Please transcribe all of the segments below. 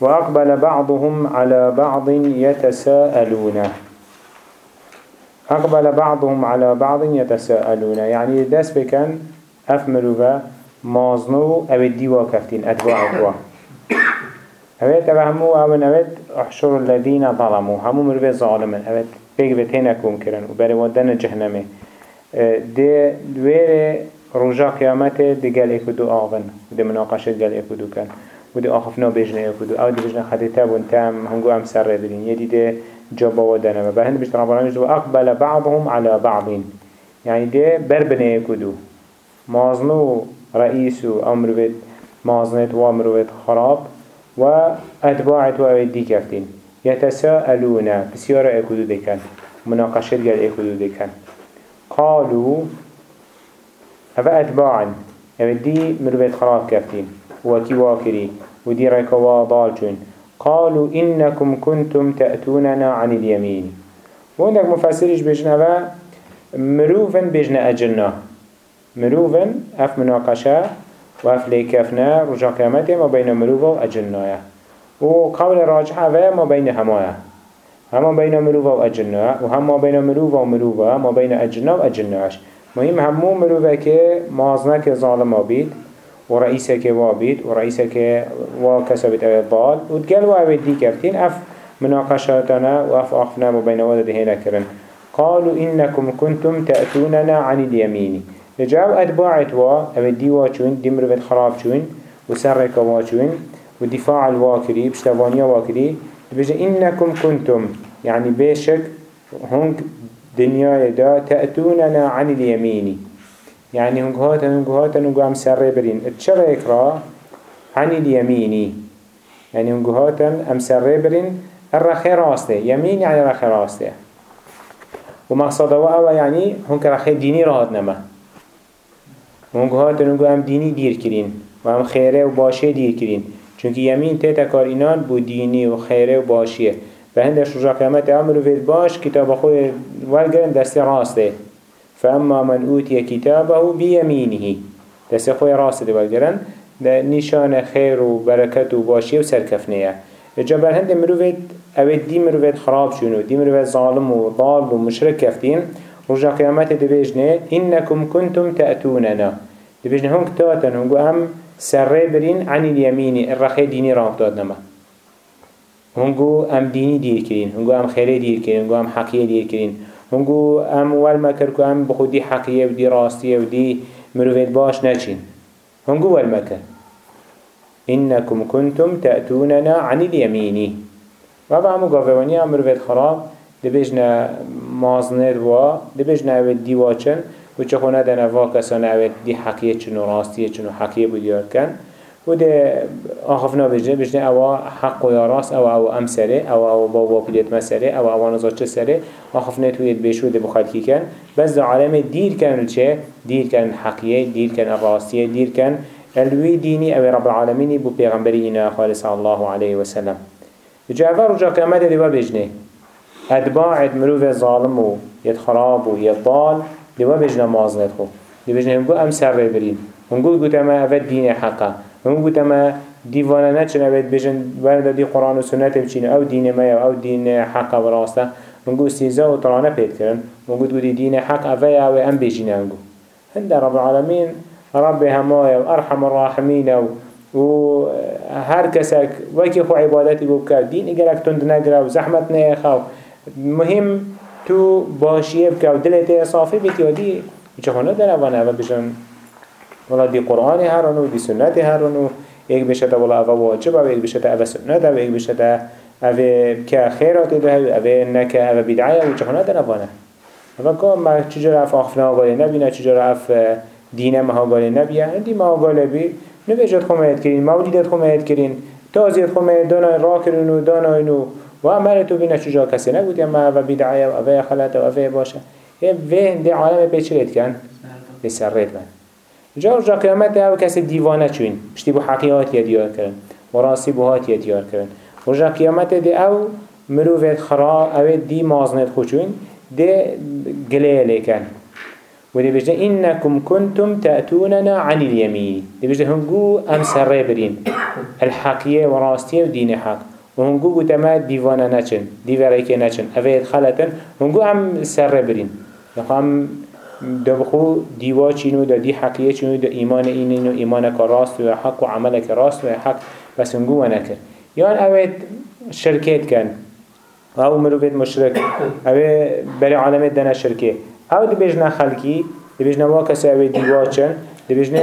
وأقبل بعضهم على بعض يتساءلون. أقبل بعضهم على بعض يتساءلون. يعني دس بكن أفمروا مازنو أو الديوا كفتين أتباع أتباع أبيت أبهمو أو نبيت أحشر الذين ظلموا همو مروي ظالما أبيت بيك بتينكم كرن وبري ودن جهنمي دي دويري رجا قيامته دي قال اكدو آغن ودي مناقشة قال اكدو كان ودي آخفنا بيجنا اكدو أو دي بيجنا خديتا وانتام هنگو ام سر برين يدي دي جابا ودنما بهند بيجنا ربنا جو أقبل بعضهم على بعض. يعني دي بربنه اكدو مازنو رئيسو أمرويت مازنت وامرويت خراب وأتباعت وأودي كفتين يتساءلون بسيارة اكدو دكان مناقشة قال اكدو دكان قالوا هذا أتباعا أودي مرويت خراب كفتين وكي واكري. ودي ركوا ضالجون قالوا إنكم كنتم تأتوننا عن اليمين. وعندك مفسرش بجنا هذا مروفا بجنا أجلنا مروفا أف مناقشة وأف ليكفنا رجع قيامته ما بين مروفا وأجلنا وقول راجحة ما بين همايا هما بين مروفا وأجلنا وهم بين مروفا ومروفا ما بين أجلنا وأجلناش مهم همو مروفا كي مازنا كي ظالم بيت وابيت ورئيسة كي وكسبت أبي الضال وتقال وابيت دي كفتين أف مناقشاتنا وأف أخفنا ما بين ودد هنا كرن. قالوا إنكم كنتم تأتوننا عن اليمين لجاو أتباعت وا أبي دي واشون دي مروفا خراب شون وسرك واشون ودفاع الواكري بشتوانيا واكري. بيجي إنكم كنتم يعني بيشك هنك دنيا دا تأتوننا عن اليمين يعني هنك هاتا هنك هاتا هنك هم سر برين اتشرا اكرا عن اليميني يعني هنك هاتا هم سر برين الرخي راسته. يمين يعني رخي راسته. ومقصده هو يعني هنك رخي ديني راهات نما هنك هاتا هنك هم ديني دير كرين وهم خيره وباشه دير كرين چونك يمين تيتا كار إنان بو ديني وخيره وباشيه فهندش رجا قيامت عمرو فيد باش كتاب أخوه والقرن دست راسته. فأما من أوتي كتابه بيمينه. دست راسته والقرن ده نشان خير وبركة وباشيه وسركفنيه جبر هند مروفيت اوید دي مروفيت خراب شنو دي مروفيت ظالم وضال ومشرك كفتين رجا قيامت دبيجنه إنكم كنتم تأتوننا. دبيجنه هم كتاتن هم هم سره برين عن اليمين الرخي ديني رام دادنما. هنگو ام ديني دير كرين هنگو ام خيري دير كرين هنگو ام حقية دير كرين هنگو ام والما كركو ام بخودي حقية ودي راستية ودي مروفيت باش نچين هنگو والما كر إنكم كنتم تأتوننا عن اليمين. وابا عمو قافواني ام مروفيت خراب دبجنا مازنر و دبجنا اول ديواچن و چه خونه دن وا کسان دی حقیه چنو راستیه چنو حقیه بودیار کن و ده آخفنا بجنه بجنه أو حق و یا راست أو أو ام سره أو أو با واپلیت مسره أو أو نزا چه سره آخفنا توید بشو ده بخلکی کن. بس ده عالم دیر کن چه؟ دیر کن حقیه دیر کن راستیه دیر کن الوی دینی أو رب العالمینی بو پیغمبری اینا خالص الله علیه وسلم. جعفر رجا قیامت دیوا بجنه. اتباعت مروف ظالم و ید خراب و ید ضال دیوا بجنا مازنت خو. دی بجنا همگو ام سر برین همگو گوت اما اول دین حقا همگو گوت اما دیوانه نچن اول بجن ورد دی قرآن و سنت بچین أو دین ما أو دین حقا و راسته. همگو استیزا و طرانه پید کرن. همگو گوتی دین حق اول أو ام بجین همگو هند رب العالمین رب همای و ارحم الراحمین و و هر کسک وکی خو عبادتی بو کرد دین اگر اکتند نگره و زحمت نیخو مهم تو باشیه بکه و دلت صافی بیت یادی چه خونه در اوانه و بشن ولا دی قرآن هرانو دی سنت هرانو ایک بشته ولا اوه واجب و ایک بشته اوه سنت و ایک بشته اوه که خیرات ده و اوه نکه اوه بدعای و چه خونه در اوانه اوه که ما چجور اف آخفنا گاله نبینه چجور اف دینه مها گاله نبیه دی مها گاله بی نویجت خمایت کرین مولیدت خمایت کرین. تازیت خمایت دانای را کرین و دانای نو. و عمل تو بینه چجا کسی نگود یا ما و بدعایه و اوه خلط و اوه باشه. یه وه دی عالم پیچرید کن. بسرید من جا رجا قیامت أو کسی دیوانه چوین. پشتی بو حقیقات یدیار کرن و راستی بو هات یدیار کرن رجا قیامت دی أو مروفت خرا أو دی مازنت خوچوین دی گلیه لیکن. و دی بجده اینکم کنتم تأتوننا عن اليمین دی بجده هنگو ام سره برین. الحقية وراستية ودين حق. وهنگو گوتا ما دیوانا نچن. دیوارای نچن. اوید خلطن هنگو هم سر برین. دبخو دیوا چینو دا دی حقیه چینو دا ایمان اینو ایمان که راست و حق و عمل که راست و حق بس هنگو و نکر. یان اوید شرکت کن. أو مروفید مشرک. اوید برای عالمت دنا شرکه. أو دی بجنا خلکی دی بجنا واکس اوید دیوا چن. دبیجنه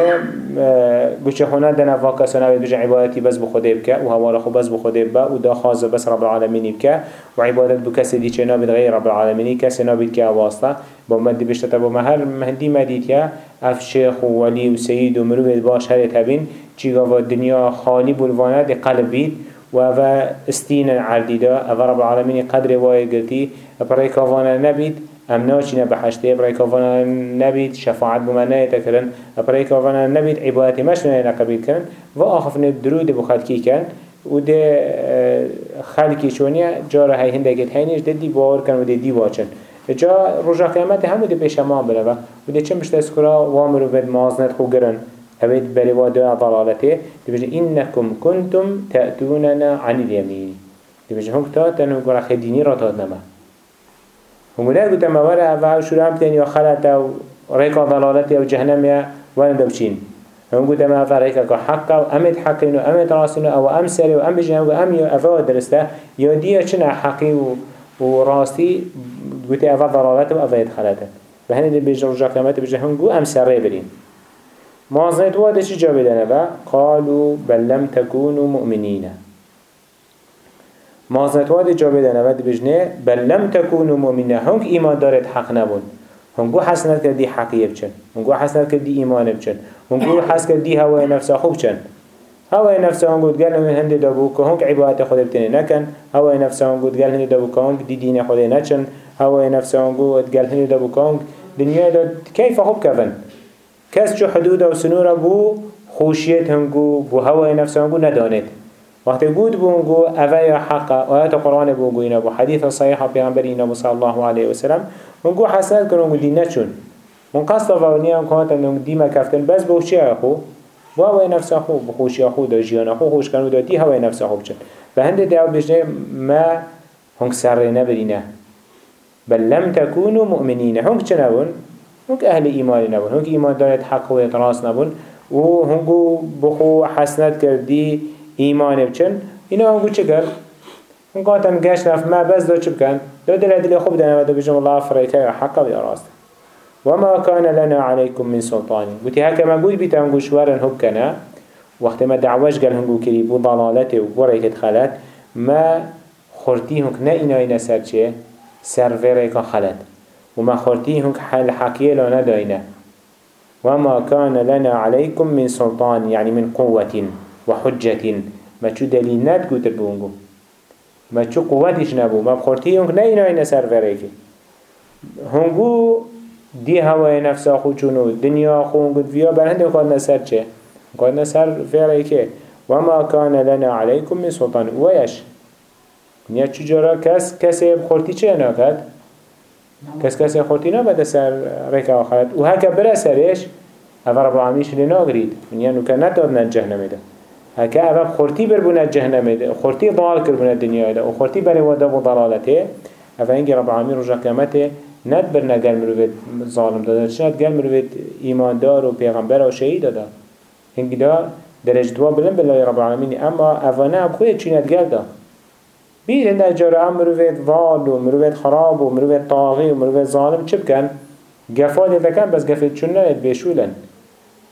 گوشه خونه دن افاق کسانه بيجن عبادتي بس بخده بك وهوارا خو بس بخده با ودا خاص بس رب العالمين بك وعبادت بكس دي چه نابد غير رب العالمين كس نابد كه واسطة بمد بيشتا بما هر مهدي مديد يا اف شيخ وولي وسيد ومروه باش هر تبين چي غوا الدنيا خالي بولوانا دي قلب بيد و اوه استین عردی دا اوه رب العالمین قدر وای گرتی برای کافانا نبید. ام ناشینه بحشته برای کافانا نبید شفاعت بمنه تکرن برای کافانا نبید عبادتی مشنه نقبیل کن و آخفن درود بخلکی کن و ده خلکی شونیه جاره های هنده گت هینیش ده دی باور کن و ده دی واچن جا رجا قیامت همو ده پیش أمان بلوه و ده چه مشته اسکرا وامرو بد مازنت خو گرن. أبيت بروا دعاء ضلالته تبجي إنكم كنتم تأتوننا عن اليمين تبجي هم كتات أنه يقول أخي ديني راتات نما لا قلت ما ورا أفعل شو رامتين يا خلت أو ريكا ضلالته أو جهنم وأنا دوشين هم قلت ما أفعل ريكا كحقا وأمد حقين وأمد راسين أو أمسري وأم بجنب وأم أفعل درسته يوديه شنا حقي وراستي قلت أفعل ضلالته وأفعل خلته فهنا اللي بيجي رجع كلمات بيجي هم قو أمسري برين مازنت واده چی جا بدنه با؟ قالوا بل لم تكونوا مؤمنين. مازنت واده جا بدنه با بجنه. بل لم تكونوا مؤمنين هنگ ایمان دارد حق نبون هنگو حسنت کردی حقیه بچن. هنگو حسنت کردی ایمان بچن. هنگو حس کردی هوای نفسا خوب چن. هوای نفسا هنگو دگل من هنده دابو که هنگ عبادت خود بتنه نکن. هوای نفسا هنگو دگل هنده دابو که هنگ دی دین خود نچن. هوای نفسا هنگو دگل هنده دابو که هنگ دنیا داد کیف خوب کفن. کس چو حدود و سنور بو خوشیت هنگو بو هوای نفس هنگو ندانید. وقتی گود بو هنگو اوه حق آیات قرآن بو هنگو اینا بو حدیث صحیح پیغمبر اینا بو صلی الله علیه وسلم. هنگو حسنت کن هنگو دی نچون. من قصد فاونی هم کانت هنگو دی مکفتن بس بو چی اخو بو هوای نفس اخو بو خوشی اخو دا جیان اخو خوش کنو دا دی هوای نفس اخو بچن. و هنده دعو بجنه ما هنگ سر نبرینه. بل لم تكونوا مؤمنين هنگ چه نبون؟ هنگ أهل ایمان نبون. هنگ ایمان دارد حق و اطراس نبون. و هنگو بخو حسنت کردی ایمان بچن. اینا هنگو چه کرد؟ هنگو هاتن گشت نف ما بس دا چه بکن؟ دا دل دل خوب دنه و دا بجم الله فريكا یا حق و اراست وما كان لنا عليكم من سلطان. قلت هكا ما قول بيتا هنگو شوارن هب كنا وقت ما دعواش قال هنگو كري بو ضلالته و بريكت خلت ما خورتي هنگ نه اینا اینا سر چه؟ سر فريكا خلت وما خورتي هنك حل حكيه لا نداينا وما كان لنا عليكم من سلطان. يعني من قوة وحجة ما شو دليل نات قوتر بونغو ما شو قوتش نبو ما بخورتي هنك نينا اينا سرفريك هنگو دي هواي نفس آخو چونو دنيا آخو هنگو فيا برهند قد نسر چه؟ قد نسر فريك وما كان لنا عليكم من سلطان. ويش نيا چجارا كس كسي بخورتي چه ناكد کس کسی خورتی نباید سر ریک آخرت. و هکا برا سرش. رب العالمین شلی ناگرید. من یعنی که ندادن جهنم ده هکا اوه خورتی بر بونه جهنم ده خورتی ضال بونه دنیا ده و خورتی بر وده و ضلالته. اوه اینگی رب العالمین رجا قیامته ند بر نگل مروید ظالم داده چه ند گل مروید ایماندار و پیغمبر و شهید داده. اینگی دا درجه دوا بلن بلای رب العالمین اما اوه نه بخوید چی ند گل ده بیر هنده جاره مروفید ضال و مروفید خراب و مروفید طاغی و مروفید ظالم چه بکن؟ گفاد دکن بس گفید چون نهید بیشولن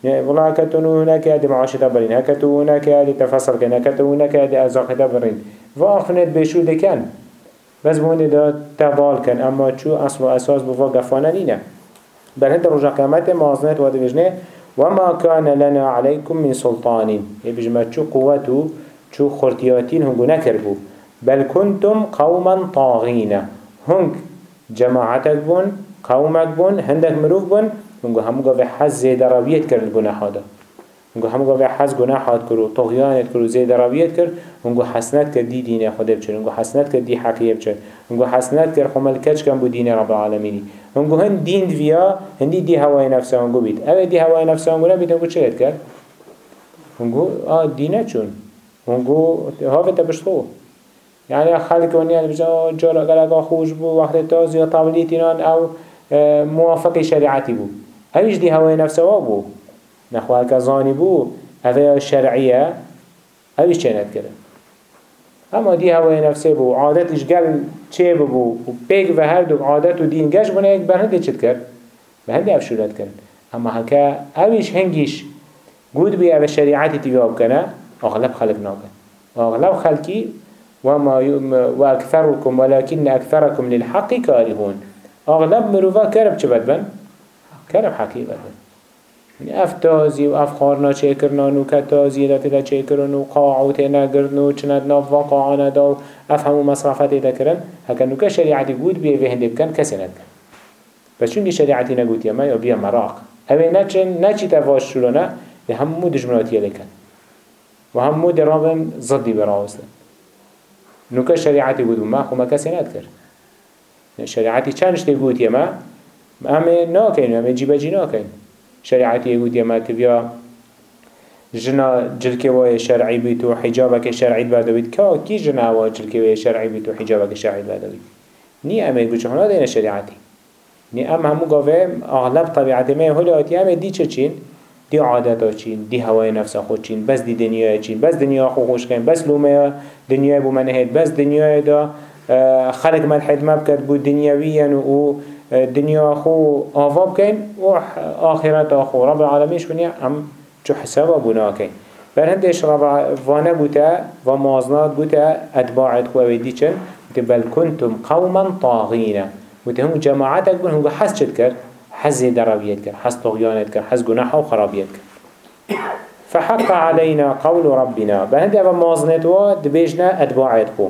والله هكتو هناك هذه معاشرة برين هكتو هناك هذه تفصل كن هكتو هناك هذه أزاقة برين وآخرنت بيشو دكن بس بهند دا تضال كن أما شو أصل وأساس بفا قفانا لينا بل هند رجع قامته مازنت وهذا بجنه وما كان لنا عليكم من سلطان. يبجمع شو قوته شو خرطياتين هم نكربو بل كنتم قوما طاغين هنك جماعتك بون قومك بون هندك مروف بون هنگو همو گاوه حز زیده رویت کرد گناحا دا هنگو همو گاوه حز گناحات کرد و طغیانت کرد و زیده رویت کرد هنگو حسنت دی دین خود بچن هنگو حسنت دی حقیه بچن هنگو حسنت کرد خمال کچ کن بو دین رب العالمینی. هنگو هن دین دویا هندی دی هوای نفسه هنگو بید اوه دی هوای نفسه هنگو نبید هنگو چه کرد؟ هنگو آه دینه چون. ونگو هاوه تبشتخو يعني خلق ونيا بجا جارا قلقا خوش بو وقت تاز يا طاوليتنان او موافق شريعتي بو. هايش دي هواي نفسه بو. نخواه كزاني بو هذا شرعية هايش چند كده اما دي هواي نفسه بو عادتش قل چه بو و بيك و هر دو عادت و دين گش بونه ايك برهنده چد کرد؟ برهنده افشولت کرد. اما هكا اوش هنگيش قود بي أو شريعتي تيواب كنا آغلب خلق ناكن آغلب خلقي وما وأكثركم ولكن أكثركم للحق كارهون أغلب مروفا كرب چه؟ كرب حقي بدبن يعني اف تازي و اف خارنا چه کرنانو که تازي دا تدا کرنو قاعو تینا گردنو چند ناف واقعانا دا اف همو مصرفات دا کرن. هكا نوكا شريعتي قود بيه في هنده بكن كسي ندكن بس چونكي شريعتي نقود يما يا بيا مراق. اوه نچن نچي تفاش شلونا ده همو دجمناتي لكن و همو درابن ضدي براوستن نوكا شريعتي قود ما خو ما كسي ندكر شريعتي چنش تي قود يما امه ناكين امه جيبا جي ناكين شريعتي يقول يما تبيا جنا جلكي وای شرعي بيت و حجابك شرعي بعد بيت كا كي جنا وای جلكي وای شرعي بيت و حجابك شرعي بعد بيت ني أما يقول شو دينا شريعتي ني أما همو قوي أغلب طبيعتي ما هلاتي أما دي چين دي عادتا چين دي هواي نفسا خود چين بس دي دنيا چين بس دنيا خو خوش كين بس لومه دنيا بو منهد بس دنيا دا خلق ملحد ما بكت بو دنيويا و دنیا خو آواب کن و آخرت خو رب العالمین شونیا هم چو حساب بنا کن. بر هندش رب وانه بوتا و مازنات بوتا اتباعت خو اویدی چن بل کنتم قوما طاغین بوتا هم جماعتك بون هم حس چد کرد؟ حز درویت کرد حز طغیانت کرد حز گناح و خرابیت کرد. فحق علينا قول ربنا. بهندي أبا مازنت و دبيجنا أتباعت خو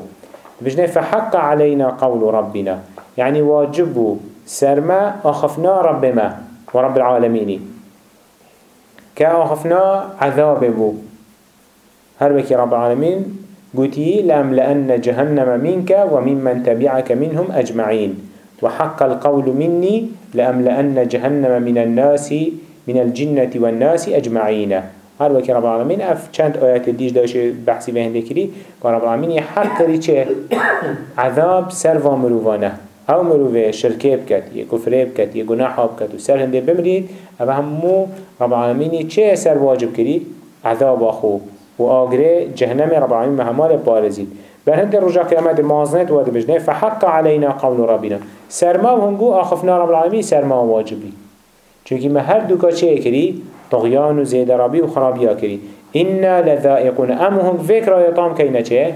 دبيجنا فحق علينا قول ربنا. يعني واجبه سرما أخفنا ربما ورب العالمين. كأخفنا عذاب بو. هر بكي رب العالمين قلتي لأملأن جهنم منك وممن تبعك منهم أجمعين وحق القول مني لأملأن جهنم من الناس من الجنة والناس أجمعين هر وكي رب العالمين اف چند آيات الديش داش بحثي بهن ذكري رب العالمين يحق كري عذاب سر ومروفانه أو مروفه شركه بكت يا كفره بكت يا گناحه بكت و سر هنده بمرید أو همو رب العالمینی چه سر واجب کری؟ عذاب آخو و آگره جهنم رب العالمین مهمال بارزید بل هنده رجا قیامت مازنت واده بجنه فحق علينا قول ربنا. سرما هنگو آخفنا رب العالمین سرما واجبی چونکه ما هر دوکا چه کری؟ طغیان و زید ربی و خرابیا کری إنا لذائقون. أم هم فكرة يطام كينا چه؟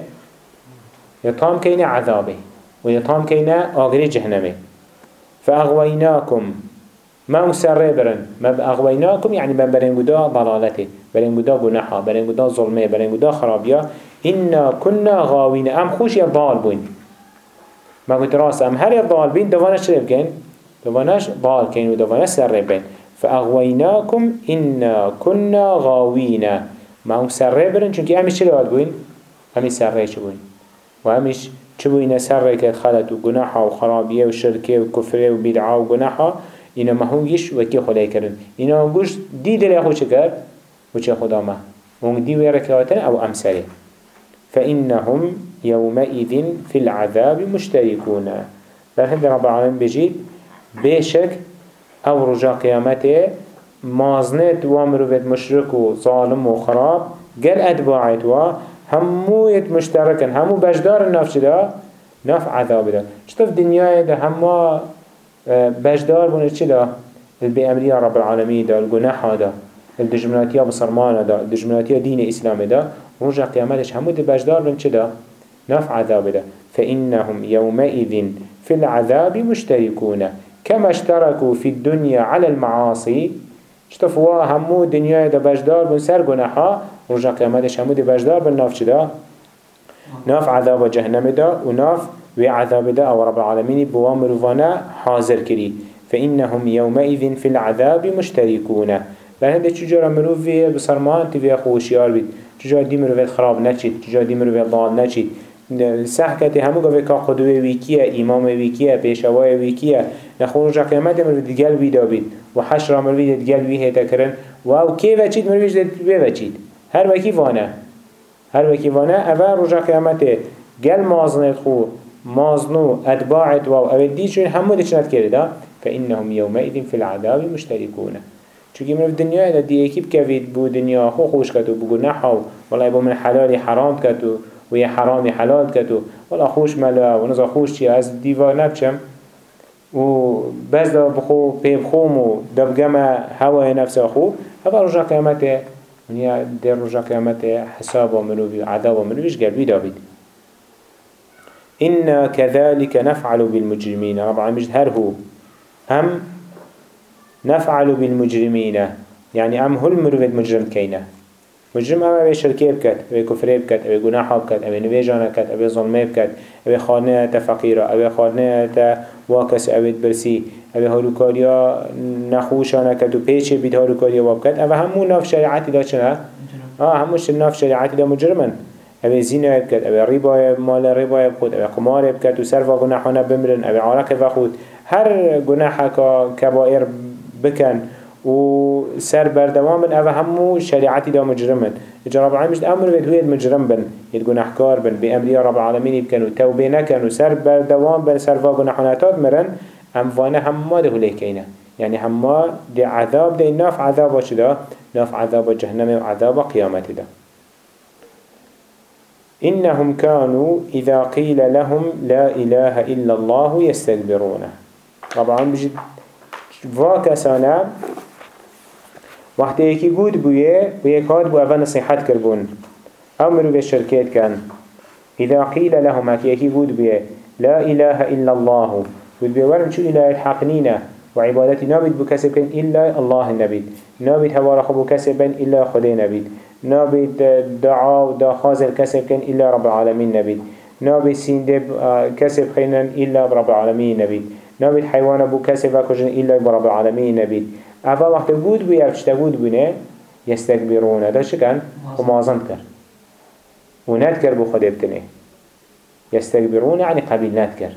يطام كينا عذابه ويطام كينا آغري جهنمي فأغويناكم ما مسر برن. ما أغويناكم يعني من برنجدا ضلالته برنجدا جناحا برنجدا ظلمه برنجدا خرابيا إنا كنا غاوين أم خوش يضال بوين ما قلت راس أم هر يضال بين دوانش شرب كين دوانش ضال كين ودوانش سر بين فأغويناكم إنا كنا غاوين ما مسر برن چونك أمش شلوات بوين أمش سر بوين وأمش چه بو سر رکت خلط و گناحا و خرابیه و شرکه و کفره و بدعا و گناحا اینا مهونگیش وکی خدای کرن اینا گوش دی دل خود چه کرد؟ و چه خدا ما ونگ دی ویرکاتن أو امسره فإنهم يومئذ في العذاب مشتركون. بل هند رب العالمين بجيد بيشك أو رجا قيامته مازنت وامروفت مشرك و ظالم و خراب قل اتباعت و همو يت مشتركن همو بجدار الناف چدا ناف عذاب دا شطف دنيا دا همو بجدار بونه چدا البأمرية رب العالمين دا الگناح دا. الدجمناتية بصرمان دا الدجمناتية دين إسلام دا. رجع قيامتش همو دا بجدار بونه چدا ناف عذاب دا فإنهم يومئذ في العذاب مشتركون. كما اشتركوا في الدنيا على المعاصي. شتفوا همو دنيا دا بجدار بن سر گناحا رجا قيامتش همو دي بجدار بن ناف چدا ناف عذاب جهنم دا و ناف و عذاب دا أو رب العالمين بوامر وأنا حاضر كري فإنهم يومئذ في العذاب مشتركون. بل هنده چجارا مروفي بسرمان تفيا خوشيار بيت چجارا دي مروفي خراب نچيد چجارا دي مروفي ضال نچيد سحكت همو قوي كا قدوه ويكيا امام ويكيا پیشوای ويكيا نخون رجا قيامت مروفي دقل ويدا بيت وحشر مروفي دقل ويه تكرن و أو كيفا چيد مروفيش ويدا چيد هر وكي وأنا هر وکی وانه؟ اوه رجا قیامته. گل مازنت خو مازنو اتباعت و أو دی چون همو دی چند کرده فإنهم يومئذ في العذاب مشتركون چونکه من دنیا دا دی اکیب کوید بو دنیا خو خوش کتو بو گناحو والله بو من حلالی حرام کتو و یه حرامی حلال کتو. والله خوش ملا و نزا خوش چی از دیوار نبچم. و بس دا بخو پیب خوم و دبگم هوای نفس خو. هوا رجا قیامته. ونیا در رجا قیامته حساب و منوبی و عذاب و منوبیش قلبی دابید إنا كذلك نفعل بالمجرمين. ربعا مجد هر هو. هم نفعل بالمجرمين. يعني أم هل مروفت مجرم كينا. مجرم أما أبي شركي بكت أبي كفري بكت أبي جناحه بكت أبي نبيجانه بكت أبي ظلمة بكت أبي خانة تفقيره أبي خانة واكس أبي برسي أبي هلوكاريا نخوشانه كت و بيچه بيد هلوكاريا وابكت أبي همو ناف شريعتي دا چنه؟ آه هموش ناف شريعتي دا مجرمن. أبي زينه بكت أبي ربا مال ربا بخود أبي قمار بكت و سرفا جناحانه بمرن أبي عراق بخود هر جناحك كبائر بكن و سر بردوام بن. اوه همو شریعتی دا مجرمن اجا رب العالمین أمر بید هوید مجرم بن. ید گناحکار بن. بی امری رب العالمین بکن و توبه نکن و سر بردوام بن. سر و گناحانتات مرن. اموانه همه ده هلیکینه يعني همه ده عذاب ده ناف عذاب شده ناف عذاب جهنم و عذاب قیامت ده إنهم كانوا إذا قيل لهم لا إله إلا الله يستكبرونه طبعا بجد واكسانا وقتی یکی گود بویه و یک بو اول نصیحت کربون أو مروف شرکت کن. اذا قیل لهم اکی یکی گود بویه. لا اله الا الله. بود بيه ورم شو اله الحق نينا وعبادتي نابد بكسب كن إلا الله النبي نابد هوا رخبو كسبا إلا خدي نبي نابد دعا ودا خازل كسب كن إلا رب العالمين نبي نابد سيندب كسب خينا إلا رب العالمين نبي نابد حيوان بو كسب كجن إلا رب العالمين نبي اوه وقت بود بو یفشتا بود بونه يستكبرون ده شكن ومازن كر ونات كر بو خده بتنه يستكبرون يعني قبيل نات كر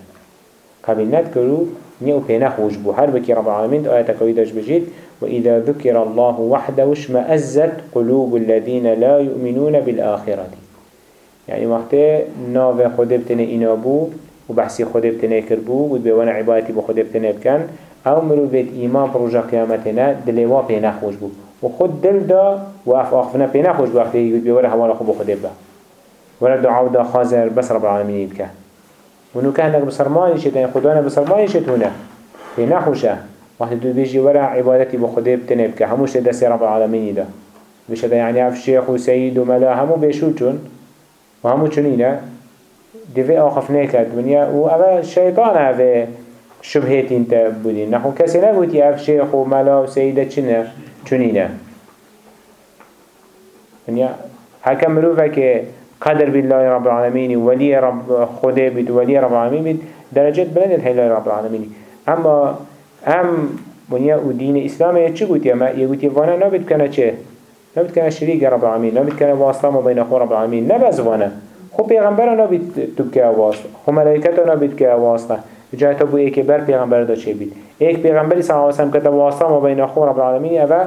قبيل نات كرو نيو خوش بو هر بكي رب العالمين آيات كويداش بجيد وإذا ذكر الله وحده اشمأزت قلوب الذين لا يؤمنون بالآخرة يعني وقت ناو خده بتنه إنا بو وبحثي خده بتنه كربو ودبوانا عبادتي بو خده أو مروفت ایمان پروژه قیامتنا دلوا پی نخوش بو و خود دل دا و اف آخفنا پی نخوش بو وقتی یود بیوره حوالا خوب خود با ولا دعا دا خازر بس رب العالمین بکه ونو لك بسرماني شد يعني خدانا بسرماني شد هنا في نخوشه وقت دو بيجي ورا عبادتي بخده بتنبك هموش دست رب العالمين ده بشده يعني عف شيخ وسيد وملا همو بيشو چون وهمو چونينه دفع آخف نكد ونيا و شيطان هذا شبهت انت بودين نحو كسي نقول اف شيخ و ملا و سيدة چنه؟ چنينه يعني هكا مروفة كي قدر بالله رب العالمين ولي رب خده بيت ولي رب العالمين بيت درجات بلند هلا رب العالمين اما ام ونيا ودين اسلام يچي قلت يا ما يقول وأنا نبت كنا چه؟ نبت كنا شريك رب العالمين نبت كنا واسطة ما بين اخو رب العالمين نبز وأنا. خو پیغمبر نبت تبكي واسطة. خو ملائكة نبت كي واسطة. جای تو بو ایک بر پیغمبر دا چه بید. ایک پیغمبری صلی اللہ علیہ وسلم کتا واسطه ما بین اخو رب العالمین اوه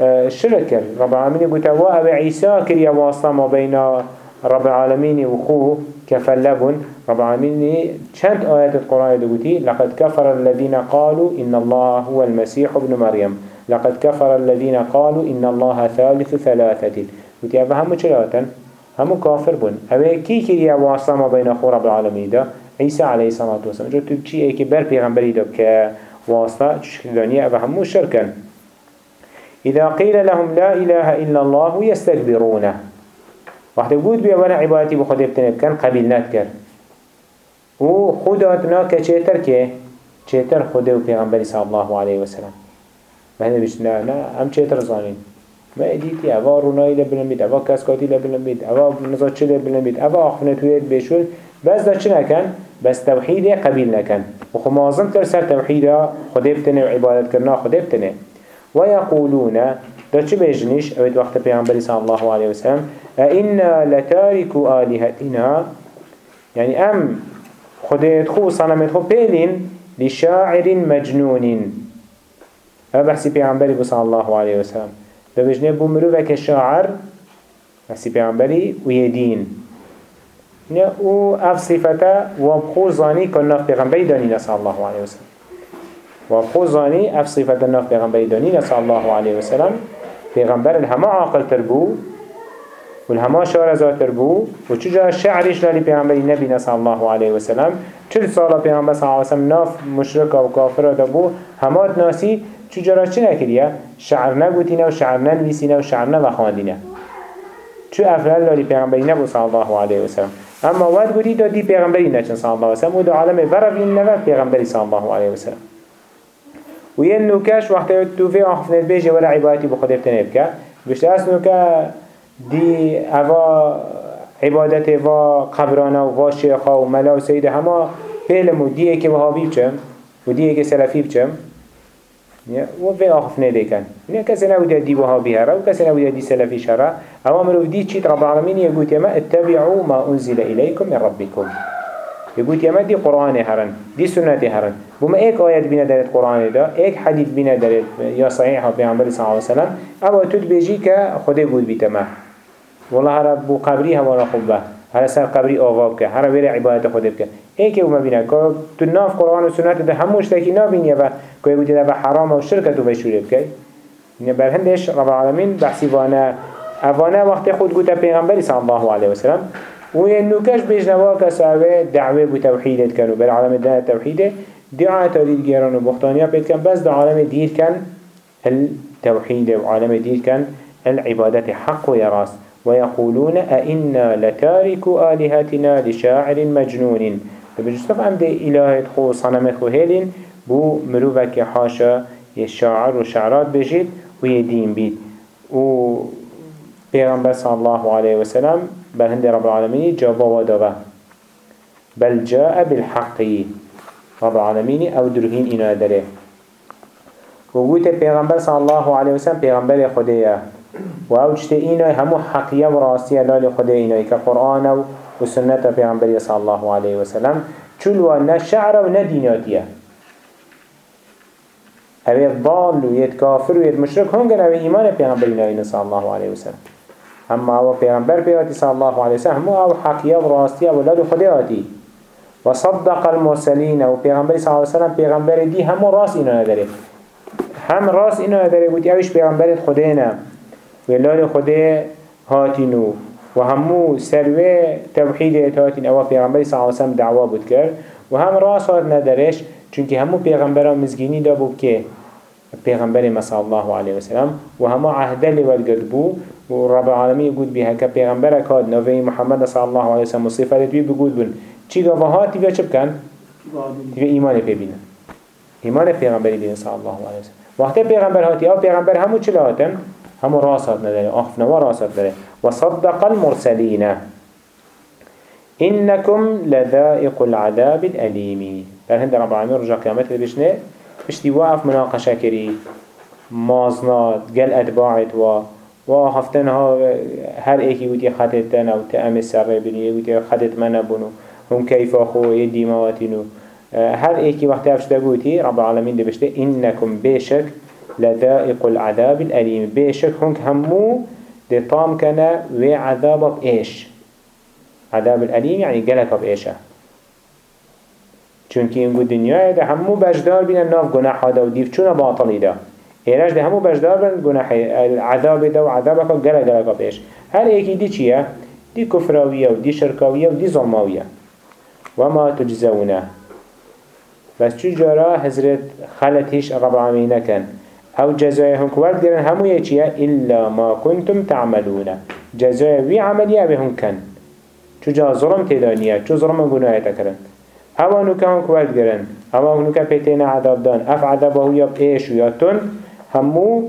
آه، شرک کرد. رب العالمین گوتا و اوه عیسا کری واسطه ما بین رب العالمین و خو كفلبن رب العالمين چند آيات القرآن دقوتي لقد كفر الذين قالوا إن الله هو المسيح ابن مريم لقد كفر الذين قالوا إن الله ثالث ثلاثة. قلت أبا همو چلاتا همو كافر بن أبا كي كريا واسطة ما بين أخو رب العالمين ده عيسى عليه الصلاة والسلام. جو تو ای که بر پیغمبری داب که واسطة چشکلانی أو همو شرکن إذا قيل لهم لا إله إلا الله يستكبرونه وقت بود بیا وأنا عبادتی بخود ابتنب قبیل ند کرد و خوداتنا که چهتر که چهتر خوده و پیغمبری صلی الله علیه وسلم. مهنه بشت نه نه هم چهتر زانین ما ادیتی اوا رونایی بید اوا کسکاتی بید اوا نزاچه لبنم بید اوا آخفنتویت بشول بس دا چه نکن؟ بس توحید قبیل نکن. و خو تر سر توحید خود بتنه و عبادت کرنا خود بتنه و یقولون دا چه بجنش اوید وقت پیغمبری صلی الله علیه وسلم اینا لتارکو آلیهتنا يعني ام خديت خو صنمت خو بيلين لشاعر مجنون هذا بحثي پیغمبری صلی الله علیه وسلم دا بجنه بو مروفك شاعر بحثي پیغمبری و یه دین. أو اف صفته وابخو زانی کن ناف پیغمبری دانی نسال الله علیه وسلم وابخو زانی اف صفته ناف پیغمبری دانی نسال الله علیه وسلم پیغمبر الهما عاقل تربو والهما شار زاتر بو و چجا شعرش لالی پیغمبری نبی صلی الله علیه وسلم چل سالا پیغمبر صلی الله علیه وسلم ناف مشرک و کافر بو همات ناسی چجا را چه نکریه؟ شعر نگوتینه و شعر ننویسینه و شعر نوخاندینه چو افرال لالی پیغمبری نبو صلی الله علیه وسلم اما ود گوتی دادی پیغمبری نچن صلی الله علیه وسلم و دو عالم ورابین نوید پیغمبری صلی الله علیه وسلم و یه نوکش وقتی تو فی آخفنت بیجه ولا عبادتی بخود افتنه بکه بشت از نوکه دی اوا عبادت و قبرانا و شیخا و ملا و سید همه پیلم و دیه که وهابی بچم. و دیه که سلفی بچم. و في آخف نده کن نه کسی نبوده دی وهابی هره و کسی نبوده دی سلفی شره اما مروف دی چیت رب العالمین یقول یما اتبعوا ما أنزل الیکم من ربکم يقول يا دي قرآن هرن دي سنة هرن. بما إيك آيات بنا دارت قرآن دا إيك حديث بنا دارت يا صحيحة بيعنبر صلى الله عليه وسلم. أو تد بيجي كا خده بود بيتما والله هر بو قبری همانا خوبه هر سر قبری آغاب که هر ویر عبادت خود بکه که اومه بینه که تو قرآن و ده هموش تاکی نابینیه و که بودی ده حرام و شرکت و بشوره بکه بر هندش رب العالمین بحثی وانه اوانه وقت خود گوته پیغمبری صلی الله علیه وسلم و نوکش بیجنوا کساوه دعوه بو توحیدت کنو بر عالم ده توحیده. دعا تولید گیران و کن بس ده عالم دیر کن التوحید و عالم دیر کن حق و يراس ويقولون أئنا لتارك آلهتنا لشاعر مجنون. فبجستف عم دي إله خو صنم خو هيلين بو مروفك حاشا يشاعر وشعرات بجيد ويدين بيت و پیغمبر صلى الله عليه وسلم هند رب العالمين جابا ودابا بل جاء بالحق رب العالمين أو درهين إنا داره. وقوت پیغمبر صلى الله عليه وسلم پیغمبر خديه و أو چته اینا همو حقیه و راستیه لال خود اینا که قرآن و و سنت پیغمبری صلی الله علیه و سلم چلو نه شعر و نه دیناتیه اوه ضال و ید کافر و ید مشرک هنگن اوه ایمان پیغمبری نایین صلی الله علیه و سلم اما أو پیغمبر پیغاتی صلی الله علیه و سلم أو حقیه و راستیه و لال خود آتی. و صدق المرسلین و الله علیه و سلم پیغمبر دی همو راست اینا نداره. هم راست اینا نداره بودی اوش پیغمبرت خودینه. ولال خده هاتینو و همو سروه توحید هاتین أو پیغمبر صلی اللہ علیہ وسلم دعوا بود کرد. و هم راست هات ندارش چونکه همو پیغمبر مزگینی دا بود که پیغمبر صلی الله علیه وسلم و همو عهده لولگرد بو. و رب العالمین گود بیها که پیغمبر کاد نوی محمد صلی الله علیه وسلم صفت بی بگود بون چی گفه ها تیوه چه بکن؟ تیوه ایمان پی بینن ایمان پیغمبری بینن صلی الله علیه وسلم وقتی پیغمبر هاتی أو پیغمبر همو چه هاتن؟ همو راسات نداره. آخف نوا راسات داره. وصدق المرسلين. إنكم لذائق العذاب الأليم. در هند رب العالمين رجع قيامت بشنه. بشتي واقف مناقشة كري مازنات قل أتباعت و و هفتنها هر ایکی ویدی خطتن أو تأم سر بینی ویدی خطت من بونو هم كيف أخو يدي مواتينو هر ایکی وقت افشته بودی رب العالمين دي بشته إنكم بيشك لذائق العذاب الأليم بيشك هنك همو دي طام كان وعذاب بإيش عذاب الأليم يعني قلق بإيشه چونكي انگو دنیا ده همو بجدار بين الناف گناح دا و ديف چون باطلی دا ایراج ده همو بجدار بين گناح العذاب دا و عذابك قلق قلق بإيش هر ايكي دي چيه؟ دي كفراوية و دي شركاوية و وما تجزونه. بس چو جارا حضرت خلتش رب العالمين كان أو جزايهم كوال ديرن همو يچيا إلا ما كنتم تعملون. جزايا وي عملية بهم كان چو جا ظلم تدانية چو ظلم گناه تكرن. أو انو كان كوال ديرن أو انو كان بيتين عذاب دان. اف عذابه يب إيش وياتون همو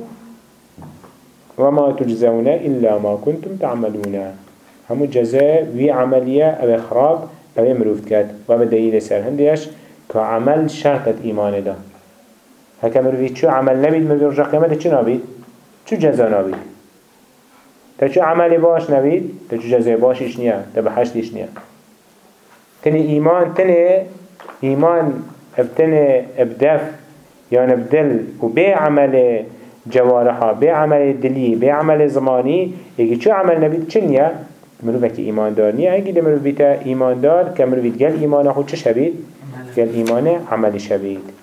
وما تجزون إلا ما كنتم تعملون. همو جزاء وي عملية أو خراب أو مروفت كات وبدليل سر هنديش كعمل شرطة إيمان ده. هكا مروفي چو عمل نبيد مروفي رجع قيامته چو نبيد؟ چو جزا نبيد؟ تا چو عمل باش نبيد؟ تا چو جزا باشش نيا تا بحشتش نيا تني إيمان تني إيمان ابتني ابدف يعني ابدل وبي عمل جوارحا بعمل دلي بعمل زماني يجي شو عمل نبي تشنيا مروفك إيمان دار نيا هنگي دمرو بيتا إيمان دار كمرو بيت قال إيمان خود چه شبيد؟ قال إيمان عمل شبيد